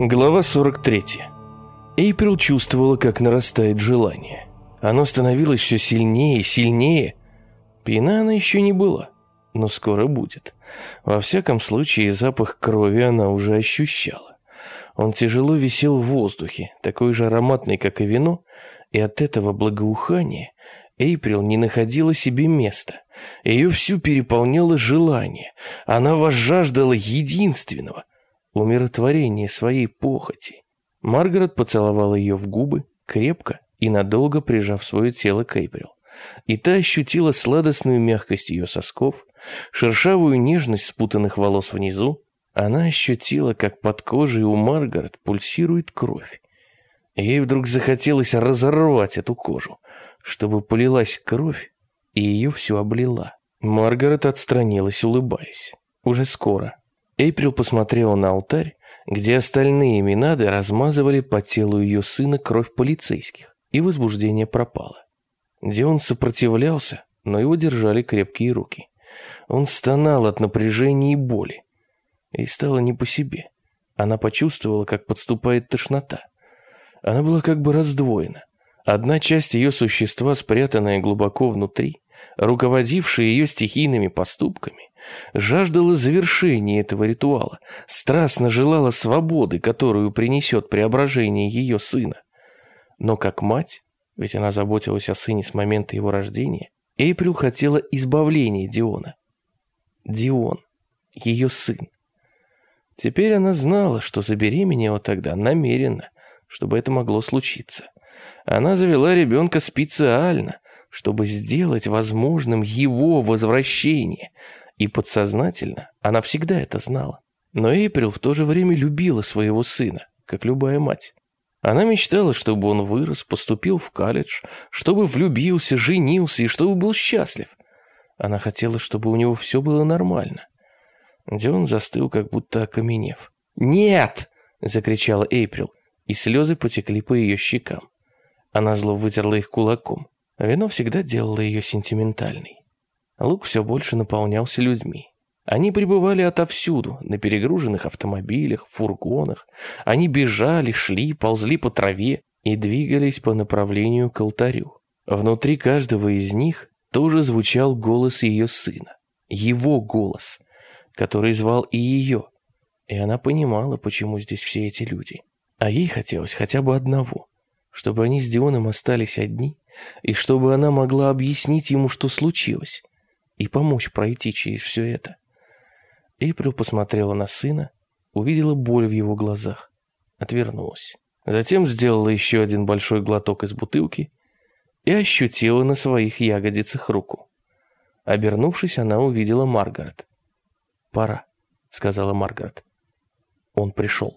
Глава 43. Эйприл чувствовала, как нарастает желание. Оно становилось все сильнее и сильнее. Пьяна она еще не была, но скоро будет. Во всяком случае, запах крови она уже ощущала. Он тяжело висел в воздухе, такой же ароматный, как и вино, и от этого благоухания Эйприл не находила себе места. Ее всю переполняло желание. Она возжаждала единственного — умиротворение своей похоти. Маргарет поцеловала ее в губы, крепко и надолго прижав свое тело к Эйприл. И та ощутила сладостную мягкость ее сосков, шершавую нежность спутанных волос внизу. Она ощутила, как под кожей у Маргарет пульсирует кровь. Ей вдруг захотелось разорвать эту кожу, чтобы полилась кровь, и ее все облила. Маргарет отстранилась, улыбаясь. Уже скоро, Эйприл посмотрела на алтарь, где остальные минады размазывали по телу ее сына кровь полицейских, и возбуждение пропало. Где он сопротивлялся, но его держали крепкие руки. Он стонал от напряжения и боли. И стало не по себе. Она почувствовала, как подступает тошнота. Она была как бы раздвоена. Одна часть ее существа, спрятанная глубоко внутри, руководившая ее стихийными поступками, жаждала завершения этого ритуала, страстно желала свободы, которую принесет преображение ее сына. Но как мать, ведь она заботилась о сыне с момента его рождения, Эйприл хотела избавления Диона. Дион, ее сын. Теперь она знала, что забеременела тогда намеренно, чтобы это могло случиться. Она завела ребенка специально, чтобы сделать возможным его возвращение. И подсознательно она всегда это знала. Но Эйприл в то же время любила своего сына, как любая мать. Она мечтала, чтобы он вырос, поступил в колледж, чтобы влюбился, женился и чтобы был счастлив. Она хотела, чтобы у него все было нормально. Дион застыл, как будто окаменев. «Нет!» — закричала Эйприл, и слезы потекли по ее щекам. Она зло вытерла их кулаком. Вино всегда делало ее сентиментальной. Лук все больше наполнялся людьми. Они прибывали отовсюду, на перегруженных автомобилях, фургонах. Они бежали, шли, ползли по траве и двигались по направлению к алтарю. Внутри каждого из них тоже звучал голос ее сына. Его голос, который звал и ее. И она понимала, почему здесь все эти люди. А ей хотелось хотя бы одного чтобы они с Дионом остались одни, и чтобы она могла объяснить ему, что случилось, и помочь пройти через все это. Эйприл посмотрела на сына, увидела боль в его глазах, отвернулась. Затем сделала еще один большой глоток из бутылки и ощутила на своих ягодицах руку. Обернувшись, она увидела Маргарет. «Пора», — сказала Маргарет. Он пришел.